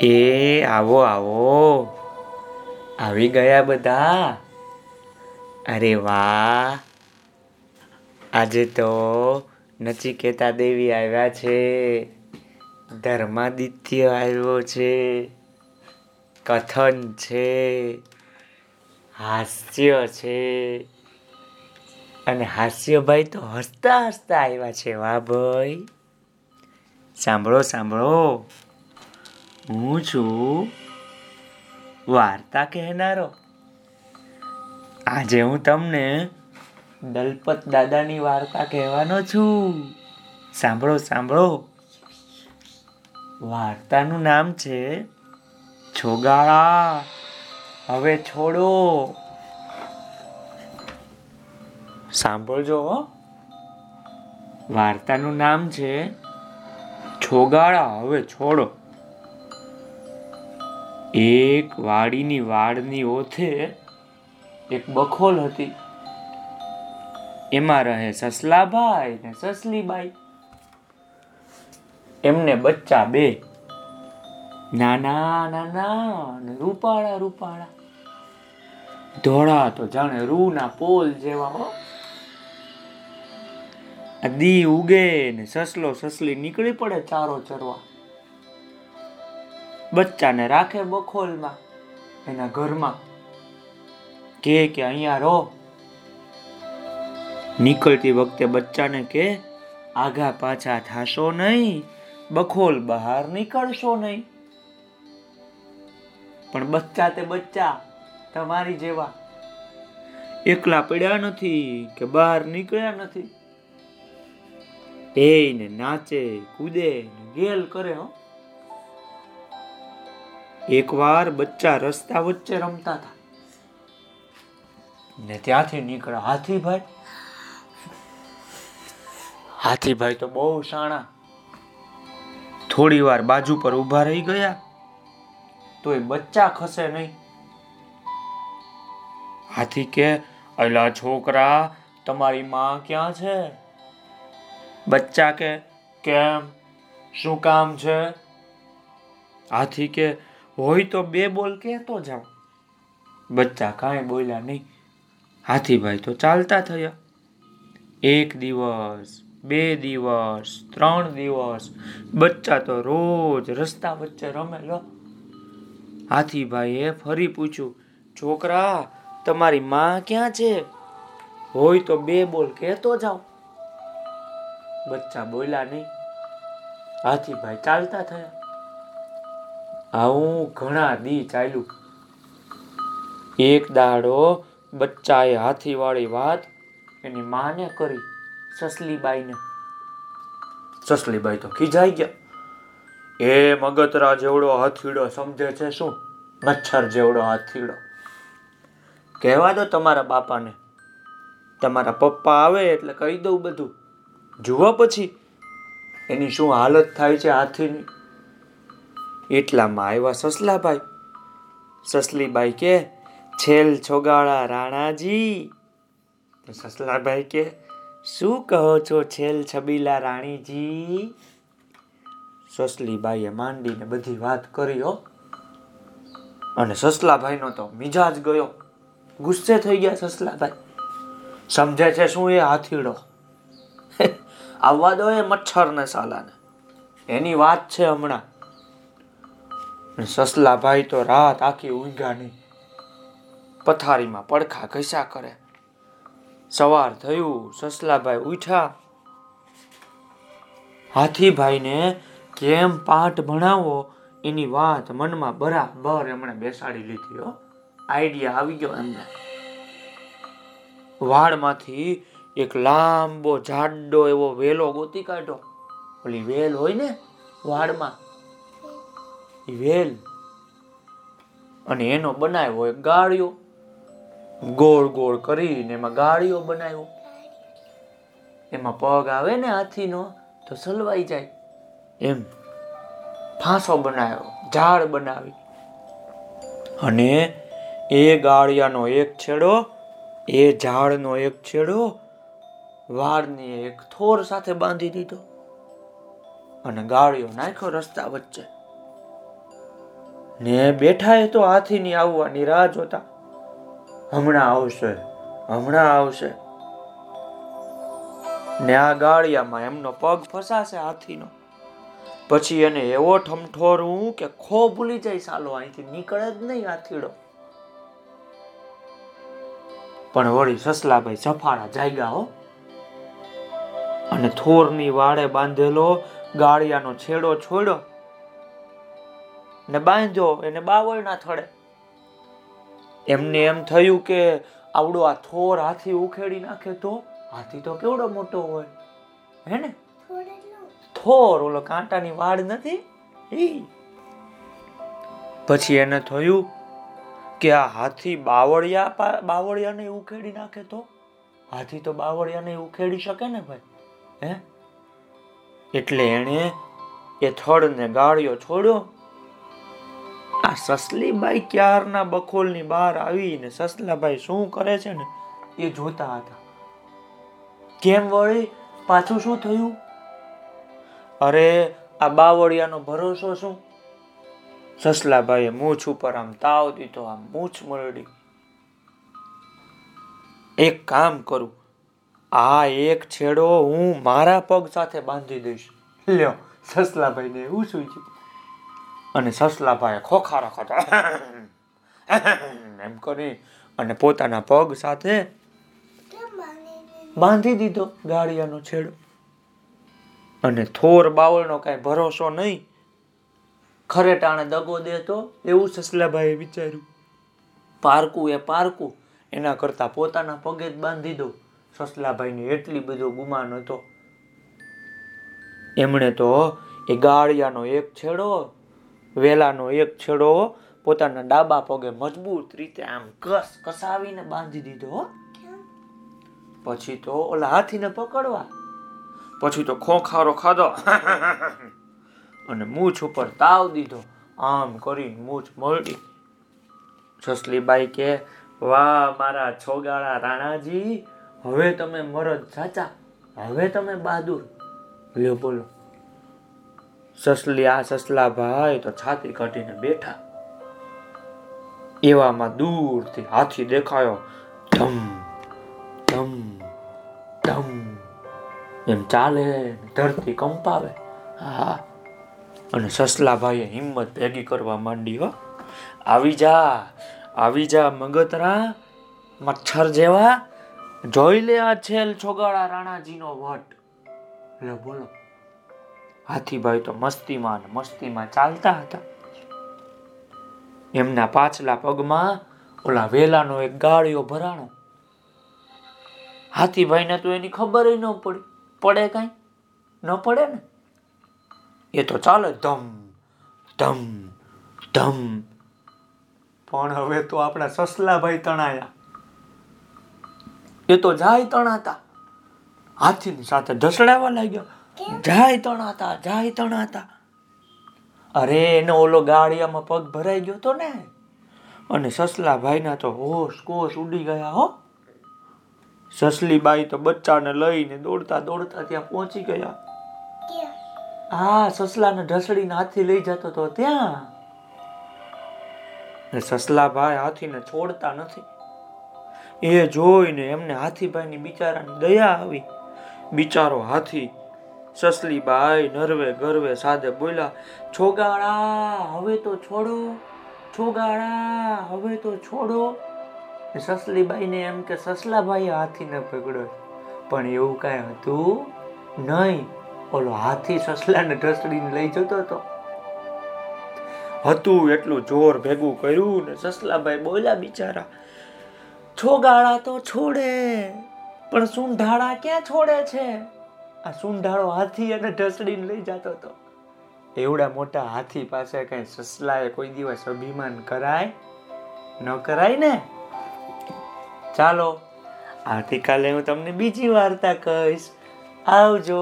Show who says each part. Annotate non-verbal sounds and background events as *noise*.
Speaker 1: એ, આવો આવો. આવી ગયા બધા? અરે વાહ. આજે તો નચિકેતા દેવી આવ્યા છે. ધર્માદિત્ય આવ્યો છે. કથન છે. હાસ્ય છે. અને હાસ્યભાઈ તો હસતા હસતા આવ્યા છે. વાહ ભાઈ. સાંભળો સાંભળો. હું છું વાર્તા કહેનારો. આજે હું તમને દલપત દાદાની વાર્તા કહેવાનો છું. સાંભળો સાંભળો. વાર્તાનું નામ છે છોગાળા. હવે છોડો. સાંભળજો વાર્તાનું નામ છે છોગાળા. હવે છોડો. એક વાડીની વાડની ઓથે એક બખોલ હતી. એમાં રહે સસલાભાઈ ને સસલીબાઈ. એમને બચ્ચા બે. નાના નાના ને રૂપાળા રૂપાળા. ધોળા તો જાણે રૂના પોલ જેવા હો. દી ઉગે ને સસલો સસલી નીકળી પડે ચારો ચરવા. બચ્ચાને રાખે બખોલમાં, એના ઘરમાં. કે કે અહીંયા રહો. નીકળતી વખતે બચ્ચાને કે, આગા પાછા થાશો નહીં, બખોલ બહાર નીકળશો નહીં. પણ બચ્ચા તે બચ્ચા, તમારી જેવા. એકલા પડ્યા નથી કે બહાર નીકળ્યા નથી. એ નાચે, કૂદે ગેલ કરે, હો. એકવાર બચ્ચા રસ્તા વચ્ચે રમતા હતા. ને ત્યાંથી નીકળ્યા. હાથીભાઈ? હાથીભાઈ તો બહુ શાણા. થોડી વાર બાજુ પર ઊભા રહી ગયા. તો એ બચ્ચા ખસે નહીં. હાથી કે, અલા છોકરા, તમારી માં ક્યાં છે? બચ્ચા કે, કેમ? શું કામ છે? હાથી કે હોય તો બે બોલ કહેતો જાઓ બચ્ચા કાંઈ બોલ્યા નહીં. હાથીભાઈ તો ચાલતા થયા. એક દિવસ, બે દિવસ, ત્રણ દિવસ, બચ્ચા તો રોજ રસ્તા વચ્ચે રમે, લો. હાથીભાઈએ ફરી પૂછ્યું, છોકરા, તમારી માં ક્યાં છે? હોય તો બે બોલ કહેતો જાઓ બચ્ચા બોલ્યા નહીં. હાથીભાઈ ચાલતા થયા. આવું ઘણા દી ચાલ્યું. એક દાડો બચ્ચાએ હાથીવાળી વાત એની માને કરી સસલીબાઈને. સસલીબાઈ તો ખીજાઈ ગયા. એ મગતરા જેવડો હાથીડો સમજે છે શું? મચ્છર જેવડો હાથીડો. કહેવા દો તમારા બાપાને. તમારા પપ્પા આવે એટલે કહી દઉં બધું. જુઓ પછી એની શું હાલત થાય છે હાથીની. એટલામાં આવ્યા સસલાભાઈ. સસલીબાઈ કે, છેલ છોગાળા રાણાજી. તો સસલાભાઈ કે, શું કહો છો છેલ છબીલા રાણીજી? સસલીબાઈએ માંડીને બધી વાત કરી, હો. અને સસલાભાઈનો તો મિજાજ ગયો. ગુસ્સે થઈ ગયા સસલાભાઈ. સમજે છે શું એ હાથીડો? આવવા દો એ મચ્છરને સાલાને. એની વાત છે હમણાં. સસલાભાઈ તો રાત આખી ઊંઘ્યા પથારીમાં પડખા ઘસ્યા કરે. સવાર થયું સસલાભાઈ ઉઠ્યા. હાથીભાઈને કેમ પાઠ ભણાવો? એની વાત મનમાં બરાબર એમણે બેસાડી લીધી, હો. આઈડિયા આવી ગયો એમને. વાડમાંથી એક લાંબો જાડો એવો વેલો ગોતી કાઢ્યો. ઓલી વેલ હોય ને, વાડમાં. વેલ. અને એનો બનાવ્યો એક ગાળિયો. ગોળ ગોળ કરીને એમાં ગાળિયો બનાવ્યો. એમાં પગ આવે ને હાથીનો તો સલવાઈ જાય. એમ ફાંસો બનાવ્યો, ઝાડ બનાવી. અને એ ગાળિયાનો એક છેડો, એ ઝાડનો એક છેડો વાળની એક થોર સાથે બાંધી દીધો. અને ગાળિયો નાખ્યો રસ્તા વચ્ચે. ને બેઠા એ તો હાથીની આવવાની રાહ જોતા. હમણાં આવશે હમણાં આવશે. ને આ ગાળિયામાં એમનો પગ ફસાશે હાથીનો. પછી એને એવો ઠમઠોરું કે ખો ભૂલી જાય સાલો, અહીંથી નીકળે જ નહીં હાથીડો પણ વળી સસલાભાઈ સફાળા જાગ્યા હો. અને થોરની વાળે બાંધેલો ગાળિયાનો છેડો છોડ્યો. ને બાંધ્યો એને બાવળના થડે. એમને એમ થયું કે આવડો આ થોર હાથી ઉખેડી નાખે તો હાથી તો કેવડો મોટો હોય. હે ને? થોર ઓલો કાંટાની વાડ નથી? પછી એને થયું કે આ હાથી બાવળિયા બાવળિયાને ઉખેડી નાખે તો? હાથી તો બાવળિયાને ઉખેડી શકે ને ભાઈ? હે? એટલે એણે એ થડને ગાળ્યો છોડ્યો આ સસલીબાઈ ક્યારના બખોલની બહાર આવીને સસલાભાઈ શું કરે છે ને એ જોતા હતા. કેમ વળી? પાછું શું થયું? અરે, આ બાવળિયાનો ભરોસો શું? સસલાભાઈએ મૂછ ઉપર આમ તાવ દીધો, આમ મૂછ મરડી. એક કામ કરું, આ એક છેડો હું મારા પગ સાથે બાંધી દઈશ. લ્યો, સસલાભાઈને એવું સૂચ્યું. અને સસલાભાઈએ ખોખારા હતા એમ કરી અને પોતાના પગ સાથે બાંધી દીધો ગાળિયાનો છેડો. અને થોર બાવળનો કાંઈ ભરોસો નહીં. ખરે ટાણે દગો દેતો એવું સસલાભાઈએ વિચાર્યું. પારકું એ પારકું, એના કરતા પોતાના પગે જ બાંધી દો. સસલાભાઈને એટલી બધો ગુમાન હતો. એમણે તો એ ગાળિયાનો એક છેડો વેલાનો એક છેડો પોતાના ડાબા પગે મજબૂત રીતે આમ કસ કસાવીને બાંધી દીધો. પછી તો ઓલા હાથીને પકડવા. પછી તો ખોખારો ખાધો. *laughs* અને મૂછ ઉપર તાવ દીધો. આમ કરીને મૂછ મળી સસલીબાઈ કે, વાહ, મારા છોગાળા રાણાજી, હવે તમે મરદ સાચા, હવે તમે બહાદુર. લ્યો બોલો. સસલી આ સસલા ભાઈ તો છાતી કાઢીને બેઠા. એવામાં દૂરથી હાથી દેખાયો. ધમ ધમ ધમ. એમ ચાલે ધરતી કંપાવે. હા અને સસલાભાઈએ હિંમત ભેગી કરવા માંડી, હો. આવી જા આવી જા મગતરા, મચ્છર જેવા. જોઈ લે આ છેલ છોગાળા રાણાજીનો વટ. એટલે બોલો. હાથીભાઈ તો મસ્તીમાં મસ્તીમાં ચાલતા હતા. એમના પાછલા પગમાં ઓલા વેલાનો એક ગાળિયો ભરાણો. હાથીભાઈને તો એની ખબર ન પડી. પડે કાંઈ? ન પડે ને? એ તો ચાલે ધમ ધમ ધમ. પણ હવે તો આપણા સસલાભાઈ તણાયા. એ તો જાય તણાતા. હાથીની સાથે ઢસડાવા લાગ્યો. જાય તણાતા જાય તણાતા. અરે એનો ઓલો ગાળિયામાં પગ ભરાઈ ગયો તો ને? અને સસલાભાઈના તો હોશ કોશ ઉડી ગયા હો. સસલીબાઈ તો બચ્ચાને લઈને દોડતા દોડતા ત્યાં પહોંચી ગયા. હા સસલાને ઢસડીને હાથી લઈ જતો તો ત્યાં. ને સસલાભાઈ હાથીને છોડતા નથી. એ જોઈને એમને હાથીભાઈની બિચારાની દયા આવી. બિચારો હાથી સસલીબાઈ નરવે ગરવે સાદે બોલ્યા છોગાળા હવે તો છોડો છોગાળા હવે તો છોડો. સસલીબાઈને એમ કે સસલાભાઈએ હાથીને પકડ્યો પણ એવું કાંઈ હતું નહીં. ઓલો હાથી સસલાને ઢસડીને લઈ જતો હતો. હતું એટલું જોર ભેગું કર્યું ને સસલાભાઈ બોલ્યા, બિચારા છોગાળા તો છોડે, પણ સુંઢાળા ક્યાં છોડે છે? આ સુંઢાળો હાથી અને ઢસડીને લઈ જતો હતો. એવડા મોટા હાથી પાસે કઈ સસલાએ કોઈ દિવસ અભિમાન કરાય? ન કરાય ને? ચાલો, આવતીકાલે હું તમને બીજી વાર્તા કહીશ. આવજો.